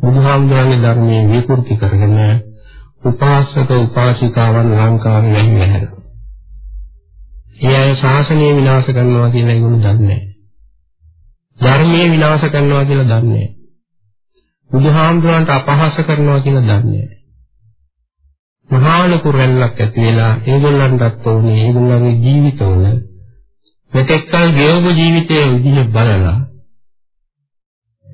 බුදුහාමුදුරන්ගේ ධර්මයේ විකෘති කරගෙන උපාසක උපාසිකාවන් ලංකාවේ වැඩි වෙනවා. ඒ අය ශාසනය විනාශ කරනවා කියලා ඒගොල්ලෝ දන්නේ නැහැ. ධර්මයේ විනාශ කරනවා කියලා දන්නේ නැහැ. බුදුහාමුදුරන්ට අපහාස කරනවා කියලා දන්නේ නැහැ. මහා ලොකු රැල්ලක් ඇති වෙලා ඒගොල්ලන්ටත් ඕනේ ඒගොල්ලන්ගේ ජීවිතවල මෙතෙක්කල් ගෙවපු ජීවිතයේ විදිහ බලලා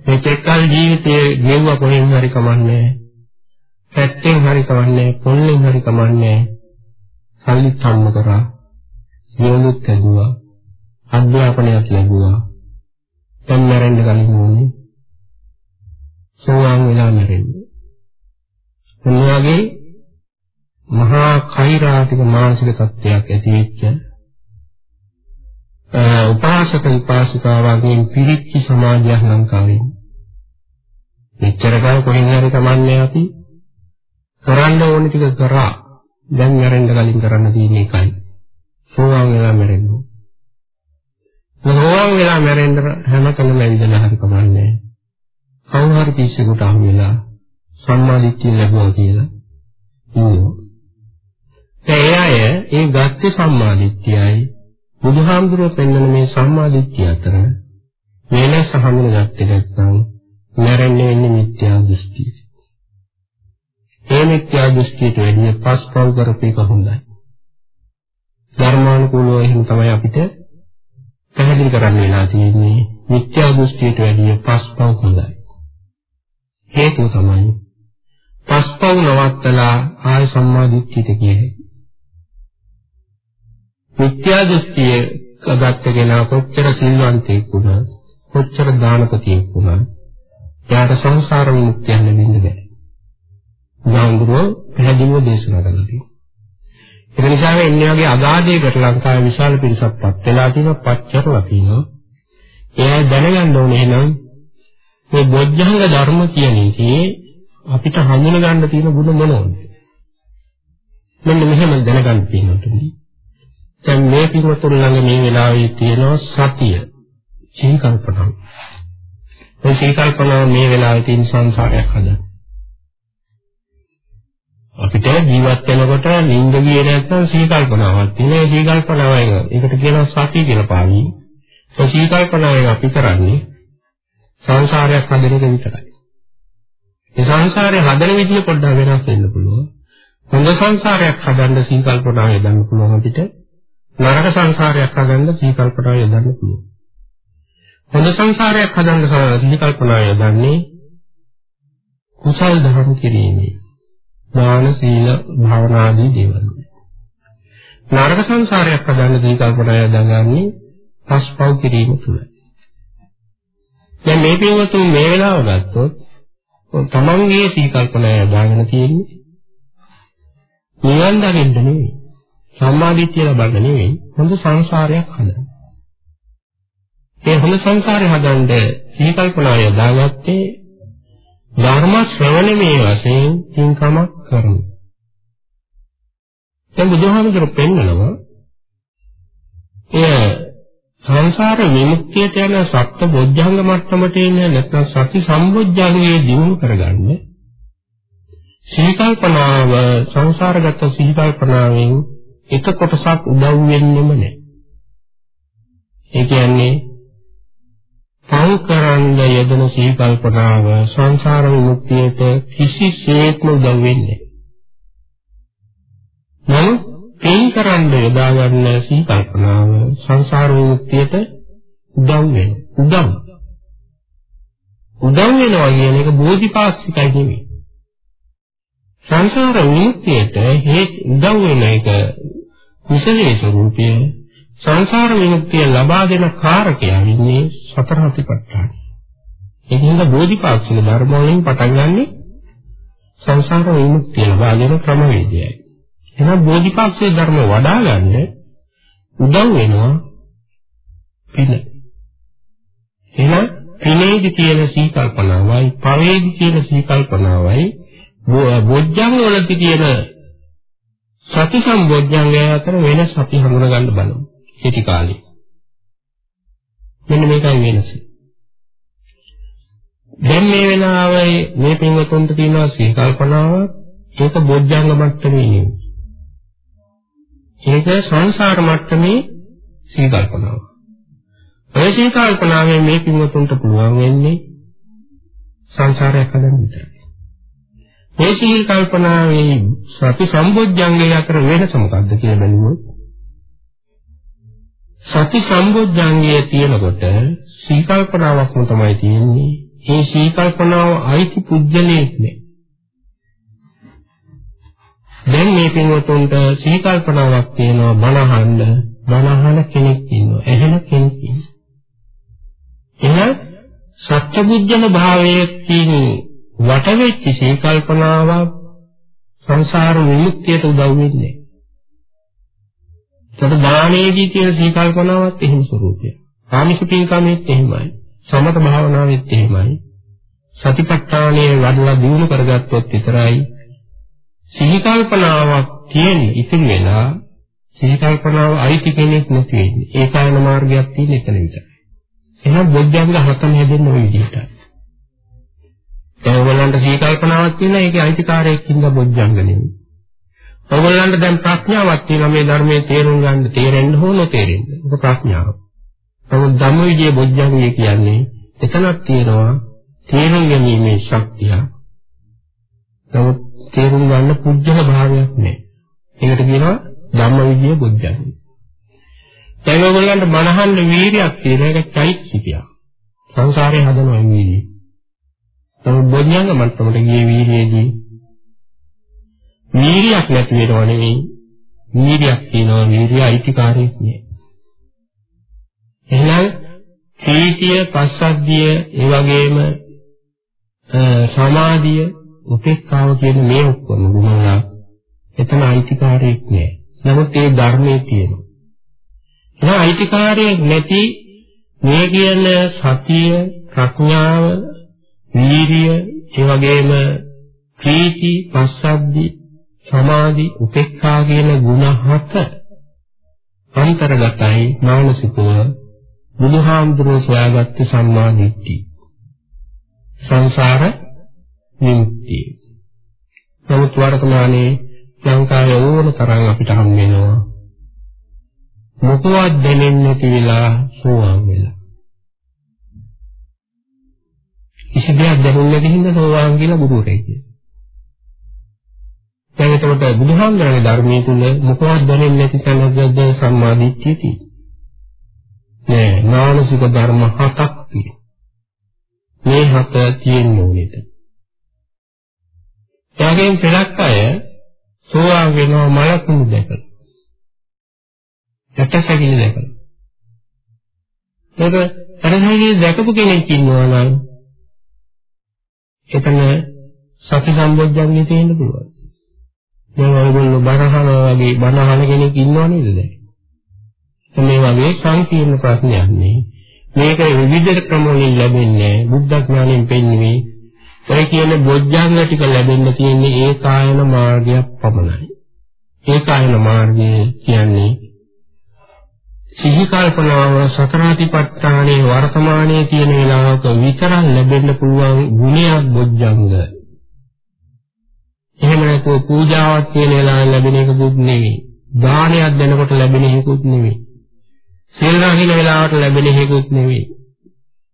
මෙතෙක්කල් ජීවිතයේ ගෙවුව කොහෙන් හරි කමන්නේ පැත්තෙන් හරි කමන්නේ පොල්ලෙන් හරි කමන්නේ සල්ලි සම්ම කරා ජීවුත් ලැබුවා අධ්‍යාපනයක් ලැබුවා දැන් මැරෙන්න කලින් ඕනේ සෝවාන් වෙලා මැරෙන්න මොනවාගේ මහා කෛරාටික මානසික තත්ත්වයක් ඇති වෙච්ච උපාසක උපාසිකාවන්ගෙන් පිරිච්ච සමාජයක් ලංකාවේ. මෙච්චර කාල කොහෙන් හරි කමන්නේ අපි කරන්න ඕනේ ටික කරා. දැන් මැරෙන්න කලින් කරන්න තියෙන එකයි. සෝවාන් වෙලා මැරෙන්න. සෝවාන් වෙලා මැරෙන්න හැමතැනම ඇවිදලා හරි කමන්නේ. කවුරු හරි පිස්සෙකුට අහු වෙලා සම්මාදිට්ඨිය ලැබුවා කියලා. ඉන්නවා. ඒ අය ඒ ගත්ත සම්මාදිට්ඨියයි බුදුහාමුදුරුවෝ පෙන්වන මේ සම්මාදිට්ඨිය අතර වෙනස හඳුනගත්තේ නැත්නම් මැරෙන්නේ වෙන්නේ මිත්‍යා දෘෂ්ටිය. ඒ මිත්‍යා දෘෂ්ටියට වැඩිය පස්පව් කරපේක හොඳයි. ධර්මානුකූලව එහෙම තමයි අපිට පැහැදිලි කරන්න වෙලා තියෙන්නේ. මිත්‍යා දෘෂ්ටියට වැඩිය පස්පව් හොඳයි. හේතුව තමයි පස්පව් නවත්තලා ආය සම්මාදිට්ඨියට ගියේ. මිත්‍යා දෘෂ්ටිය ගත්ත කෙනා කොච්චර සිල්වන්තයෙක් වුණත් කොච්චර දානපතියෙක් වුණත් එයාට සංසාර විමුක්තිය ලැබෙන්නේ නැහැ. ජාන්දුරෝ පැහැදිලිව දේශනා කළා තියෙනවා. ඒ නිසා මේ වගේ අගාධයකට ලංකාවේ විශාල පිරිසක් පත් වෙලා තියෙනවා පච්චරලා තියෙනවා. එයා දැනගන්න ඕනේ එහෙනම් මේ බොජ්ජංග ධර්ම කියන එකේ අපිට හඳුන ගන්න තියෙන ගුණ මොනවද? මෙන්න මෙහෙම දැනගන්න තියෙනවා. දැන් මේ පිටුතුන් ළඟ මේ වෙලාවේ තියෙනවා සතිය. සිහි කල්පනාව. මේ සිහි කල්පනාව මේ වෙලාවේ තියෙන සංසාරයක් හදන්න. අපිට ජීවත් වෙනකොට නිින්ද ගියේ නැත්නම් සිහි කල්පනාවක් තියෙනවා. ඒ සිහි කල්පනාවයි ඒකට කියනවා සතිය කියලා පාළි. ඒ සිහි කල්පනාවෙන් අපි කරන්නේ සංසාරයක් හදන එක විතරයි. ඒ සංසාරේ හදන විදිය පොඩ්ඩක් වෙනස් වෙන්න පුළුවන්. හොඳ සංසාරයක් හදන්න සිහි කල්පනාව යොදන්න පුළුවන් අපිට. නරක සංසාරයක් හදන්න සිහි කල්පනාව යොදන්න පුළුවන්. හොඳ සංසාරයක් හදන්න සිහි කල්පනාව යොදන්නේ කුසල් ධර්ම කිරීමේ. දාන සීල භාවනා ආදී දේවල්. නරක සංසාරයක් හදන්න සිහි කල්පනාව යොදන්නේ පස්පව් කිරීම තුලයි. දැන් මේ පින්වතුන් මේ වෙලාව ගත්තොත් තමන්ගේ සිහි කල්පනාව යොදාගෙන තියෙන්නේ නිවන් දකින්න නෙවෙයි. සම්මාදිට්ඨිය ලබන්න නෙවෙයි හොඳ සංසාරයක් හදන්න. ඒ හොඳ සංසාරය හදන්න සිහි කල්පනා යොදාගත්තේ ධර්ම ශ්‍රවණමේ වශයෙන් තින්කමක් කරමු. දැන් බුදුහාමුදුරු පෙන්නනවා එය සංසාර විමුක්තියට යන සත්‍ය බොද්ධංග මට්ටමට එන නැත්නම් සති සම්බොද්ධංගයේ දිනු කරගන්න සිහි කල්පනාව සංසාරගත සිහි කල්පනාවෙන් එක කොටසක් උදව් වෙන්නෙම නැහැ. ඒ කියන්නේ පව් කරන්න යෙදෙන සිහි කල්පනාව සංසාර විමුක්තියට කිසිසේත්ම උදව් වෙන්නේ නැහැ. නමුත් පින් කරන්න යොදා ගන්න සිහි කල්පනාව සංසාර විමුක්තියට උදව් වෙනවා. උදව්. උදව් වෙනවා කියන එක බෝධිපාක්ෂිකයි නෙමෙයි. සංසාර විමුක්තියට හේතු උදව් වෙන එක කුසලයේ ස්වરૂපය සංසාර විමුක්තිය ලබා දෙන කාරකයා ඉන්නේ සතර අතිපට්ඨාන. ඒකින්ද බෝධිපාක්ෂික ධර්ම වලින් පටන් ගන්නෙ සංසාර විමුක්තිය ලබා දෙන ක්‍රමවේදයයි. එහෙනම් බෝධිපාක්ෂික ධර්ම වඩා ගන්න උදව් වෙනවා පින. එහෙනම් පිනේදි තියෙන සීකල්පනාවයි, පවේදි තියෙන සීකල්පනාවයි, බොජ්ජංග වලදී තියෙන සති සම්බොජ්ජංගය අතර වෙනස් අපි හඳුනා ගන්න බලමු. කෙටි කාලේ. මෙන්න මේකයි වෙනස. දැන් මේ වෙලාවේ මේ පින්වතුන්ට තියෙනවා සීකල්පනාව ඒක බොජ්ජංග මට්ටමේ නෙවෙයි. ඒක සංසාර මට්ටමේ සීකල්පනාව. ඔය සීකල්පනාවෙන් මේ පින්වතුන්ට පුළුවන් වෙන්නේ සංසාරයක් හදන්න විතරයි. මේ සීකල්පනාවේ සති සම්බොජ්ජංගය අතර වෙනස මොකක්ද කියලා බලමු. සති සම්බොජ්ජංගයේ තියෙනකොට සීකල්පනාවක්ම තමයි තියෙන්නේ. ඒ සීකල්පනාව අයිති පුජ්‍යලයක් නේ. දැන් මේ පින්වතුන්ට සීකල්පනාවක් තියෙනවා බණහන්න බණහන කෙනෙක් ඉන්නවා. එහෙම කෙනෙක් ඉන්නවා. එහෙනම් සත්‍යබුද්ධන භාවයකින් වටවෙච්ච සීකල්පනාවක් සංසාර විමුක්තියට උදව් වෙන්නේ. එතකොට දානයේදී තියෙන සීකල්පනාවත් එහෙම ස්වરૂපයක්. ආමිෂ පින්කමෙත් එහෙමයි. සමත භාවනාවෙත් එහෙමයි. සතිපට්ඨානයේ වඩලා දියුණු කරගත්තොත් විතරයි සීකල්පනාවක් තියෙන ඉතිරි වෙලා සීකල්පනාව අයිති කෙනෙක් නැති වෙන්නේ. ඒ කායන මාර්ගයක් තියෙන එක විතරයි. එහෙනම් බොද්ධංග හතම හැදෙන්න ওই විදිහටයි. දැන් ඔයගොල්ලන්ට සීකල්පනාවක් තියෙන එකේ අයිතිකාරයෙක් ඉන්න බොද්ධංග නෙමෙයි. ඔයගොල්ලන්ට දැන් ප්‍රඥාවක් තියෙනවා මේ ධර්මයේ තේරුම් ගන්න තේරෙන්න හෝ නොතේරෙන්න. ඒක ප්‍රඥාව. නමුත් ධම්මවිජය බොජ්ජංගය කියන්නේ එතනක් තියෙනවා තේරුම් ගැනීමේ ශක්තිය. නමුත් තේරුම් ගන්න පුජ්‍යල භාවයක් නැහැ. ඒකට කියනවා ධම්මවිජය බොජ්ජංගය. දැන් ඔයගොල්ලන්ට මනහන්න වීරියක් තියෙන එක චෛත්‍යිකයක්. සංසාරේ හදනවා වීරිය. නමුත් බොජ්ජංග මට්ටමට ගියේ වීරියේදී වීරියක් නැති වෙනව නෙවෙයි වීරියක් තියෙනවා වීරිය අයිතිකාරයෙක් නෑ එහෙනම් සීතිය පස්සද්ධිය ඒ වගේම සමාධිය උපේක්ඛාව කියන මේ ඔක්කොම ගුණලා එතන අයිතිකාරයෙක් නෑ. නමුත් ඒ ධර්මයේ තියෙනවා. එහෙනම් අයිතිකාරයෙක් නැති මේ කියන සතිය ප්‍රඥාව වීරිය ඒ වගේම ප්‍රීති පස්සද්ධි සමාධි උපේක්ඛා කියන ගුණ හත අන්තර්ගතයි මානසිකව බුදුහාමුදුරුවෝ සොයාගත්ත සම්මා දිට්ඨිය සංසාර නිමිති. නමුත් වර්තමානයේ ලංකාවේ ඕන තරම් අපිට හම් වෙනවා. මොකවත් දැනෙන්නේ නැති වෙලා සෝවාන් වෙලා. කිසි දෙයක් දැනුන්නේ නැති හින්දා සෝවාන් කියලා බුදුරේ කියනවා. දැන් එතකොට බුදුහාමුදුරනේ ධර්මයේ තුල මොකවත් දැනෙන්නේ නැති තැනකද සම්මාදිට්ඨිය තියෙන්නේ. නෑ මානසික ධර්ම හතක් තියෙනවා. මේ හත තියෙන්න ඕනේද? එයාගෙන් පෙරක් අය සෝවාන් වෙනවා මලකුණු දැකලා. යටසැකිලි දැකලා. ඒක තරහිනේ දැකපු කෙනෙක් ඉන්නවා නම් එතන සති සම්බොජ්ජංගේ තියෙන්න පුළුවන්. දැන් ඔයගොල්ලෝ බණහනවා වගේ බණහන කෙනෙක් ඉන්නව නේද දැන්? මේ වගේ සංකීර්ණ ප්‍රශ්නයක් නේ. මේක විවිධ ක්‍රම වලින් ලැබෙන්නේ බුද්ධ ඥාණයෙන් පෙන්වන්නේ. ඔය කියන බොජ්ජංග ටික ලැබෙන්න තියෙන්නේ ඒකායන මාර්ගයක් පමණයි. ඒකායන මාර්ගය කියන්නේ සිහි කල්පනාව සතරාතිපට්ඨානයේ වර්තමානයේ තියෙන වෙලාවක විතරක් ලැබෙන්න පුළුවන් ගුණයක් බොජ්ජංග. පූජාවක් කියන වෙලාවෙන් ලැබෙන එකකුත් නෙවෙයි. දානයක් දෙනකොට ලැබෙන එකකුත් නෙවෙයි. සීල රකින්න වෙලාවට ලැබෙන එකකුත් නෙවෙයි.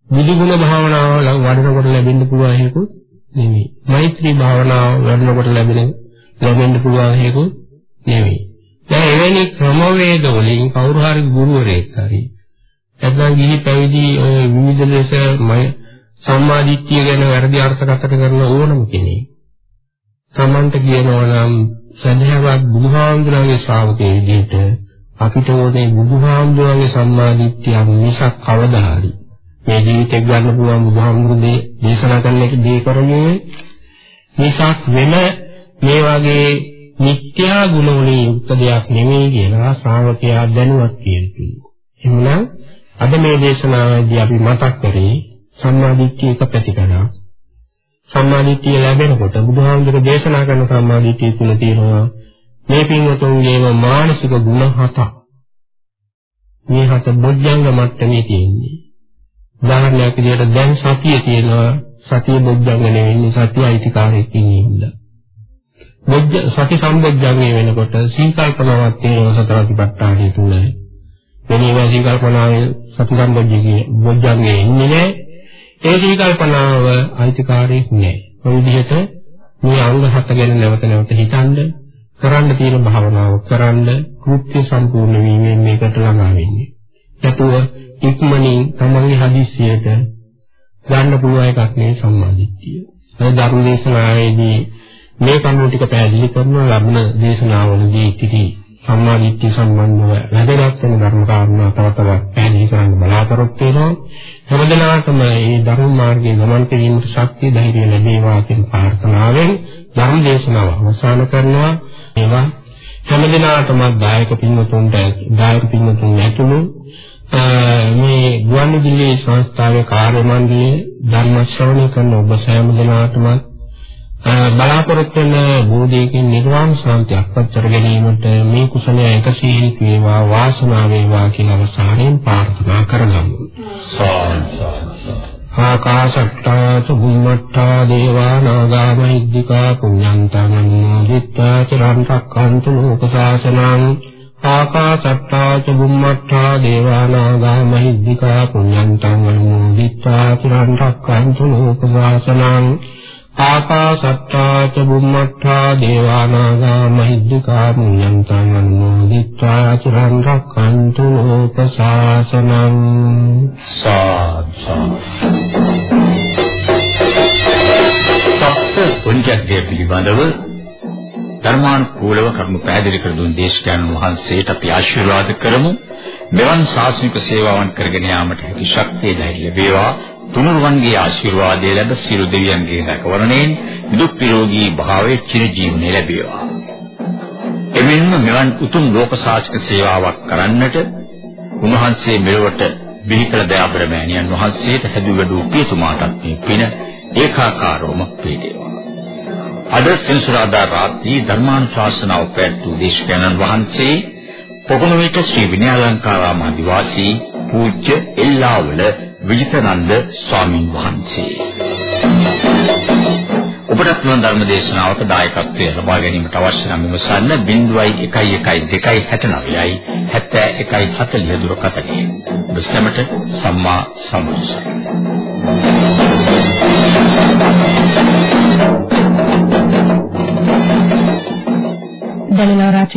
බුදු ගුණ භාවනාව වඩනකොට ලැබෙන්න පුළුවන් එකකුත් නෙවෙයි. මෛත්‍රී භාවනාව වඩනකොට ලැබෙන ලැබෙන්න පුළුවන් එකකුත් නෙවෙයි. දැන් එවැනි ක්‍රමවේද වලින් කවුරු හරි ගුරුවරයෙක් හරි නැත්නම් ගිහි පැවිදි ඔය විවිධ ලෙස සම්මාදිට්ඨිය ගැන වැරදි අර්ථකථන කරන ඕනම කෙනෙක් තමන්ට කියනවා නම් සදහවත් බුදුහාමුදුරන්ගේ ශ්‍රාවකයෙක් විදිහට අපිට ඕනේ බුදුහාමුදුරන්ගේ සම්මාදිට්ඨිය මිසක් කවදා හරි මේ ජීවිතේ ගන්න පුළුවන් බුදුහාමුදුරේ දේශනා කරන එක දී කරන්නේ මිසක් වෙන මේ වගේ මිත්‍යා ගුණ වලින් යුක්ත දෙයක් නෙමෙයි කියලා ශ්‍රාවකයා දැනුවත් කියනවා. එහෙනම් අද මේ දේශනාවේදී අපි මතක් කරේ සම්මාදිට්ඨිය එක පැතිකඩක්. සම්මාදිට්ඨිය ලැබෙනකොට බුදුහාමුදුර දේශනා කරන සම්මාදිට්ඨිය තුල තියෙනවා මේ පින්වතුන්ගේම මානසික ගුණ හතක්. මේ හත බොජ්ජංග මට්ටමේ තියෙන්නේ. උදාහරණයක් විදිහට දැන් සතිය තියෙනවා සතිය බොජ්ජංග නෙවෙයි සතිය අයිතිකාරයෙක් ඉන්නේ. බොජ්ජ සති සම්බොජ්ජංගේ වෙනකොට සීකල්පනාවක් තියෙනවා සතරතිපට්ඨානයේ තුල. වෙනේවා සීකල්පනාවේ සති සම්බොජ්ජගේ බොජ්ජංගේ ඉන්නේ නැහැ. ඒ සීකල්පනාව අයිතිකාරයෙක් නැහැ. ඔය විදිහට මේ අංග හත ගැන නැවත නැවත හිතනද කරන්න තියෙන භාවනාව කරන්න කෘත්‍ය සම්පූර්ණ වීමෙන් මේකට ළඟා වෙන්නේ. නැතුව ඉක්මනින් තමන්ගේ හදිස්සියට ගන්න පුළුවන් එකක් නෙවෙයි සම්මාදිට්ඨිය. ඒ ධර්ම දේශනාවේදී මේ කරුණු ටික පැහැදිලි කරන ලබන දේශනාවලදී ඉතිරි සම්මාදිට්ඨිය සම්බන්ධව වැදගත් වෙන ධර්ම කාරණා තව තවත් පැහැදිලි කරන්න බලාපොරොත්තු වෙනවා. හැමදෙනාටම මේ ධර්ම මාර්ගයේ ගමන් කිරීමට ශක්තිය ධෛර්යය ලැබේවා කියන ප්‍රාර්ථනාවෙන් ධර්ම දේශනාව අවසන් කරනවා. ඒවා හැමදෙනාටම දායක පින්වතුන්ට දායක පින්වතුන් ඇතුළු මේ ගුවන්විදුලි සංස්ථාවේ කාර්ය මණ්ඩලයේ ධර්ම ශ්‍රවණය කරන ඔබ සෑම දෙනාටම බලාපොරොත්තු වෙන බෝධියකින් නිර්වාණ ශාන්තියක්පත් කර ගැනීමට මේ කුසලය එකසේ හේතු වේවා වාසනාව වේවා කියන අවසානයෙන් ප්‍රාර්ථනා කරගමු. ආකාශට්ටා චුම්මට්ටා දේවා නාගා මහිද්దికා පුඤ්ඤන්තං අනුමෝදිත්වා චිරන් රැක්කන්තු ලෝක ශාසනං ආකාශට්ටා චුම්මට්ටා දේවා නාගා මහිද්దికා පුඤ්ඤන්තං අනුමෝදිත්වා චිරන් රැක්කන්තු ලෝක ශාසනං ආකාසත්තා ච බුම්මත්තා දේවානාගා මහිද්దికා පුඤ්ඤන්තං අනුමෝදිත්වා චිරන් රක්ඛන්තු ලෝක ශාසනං සාසා සප්ත පුඤ්ජග්ගය පිළිබඳව ධර්මානුකූලව කරුණු පැහැදිලි කර දුන් දේශකයන් වහන්සේට අපි ආශිර්වාද කරමු. මෙවන් ශාසනික සේවාවන් කරගෙන යාමට හැකි ශක්තිය ධෛර්ය වේවා. තුනුරුවන්ගේ ආශිර්වාදය ලැබ සියලු දෙවියන්ගේ රැකවරණයෙන් දුක් නිරෝගී භාවයේ චිරජීවනය ලැබේවා. එමෙන්ම මෙවන් උතුම් ලෝක සාසක සේවාවක් කරන්නට උන්වහන්සේ මෙලොවට බිහි කළ දයාබර මෑණියන් වහන්සේට හැදු වැඩු පියතුමාටත් මේ පින ඒකාකාරවම පිළිදේවා. අද සෙනසුරාදා රාත්‍රී ධර්මානුශාසනාව පැවැත්වූ දේශකයන්න් වහන්සේ පොකුණුවිට ශ්‍රී විනයාලංකාරාම අධිවාසී පූජ්‍ය එල්ලාවල විජිතනන්ද ස්වාමින් වහන්සේ. ඔබට පුවන් ධර්ම දේශනාවක දායකත්වය ලබා ගැනීමට අවශ්‍ය නම් විමසන්න 011269යි 7140 දුරකථනයෙන්. ඔබ සැමට සම්මා සම්බුදු දලලා රාජ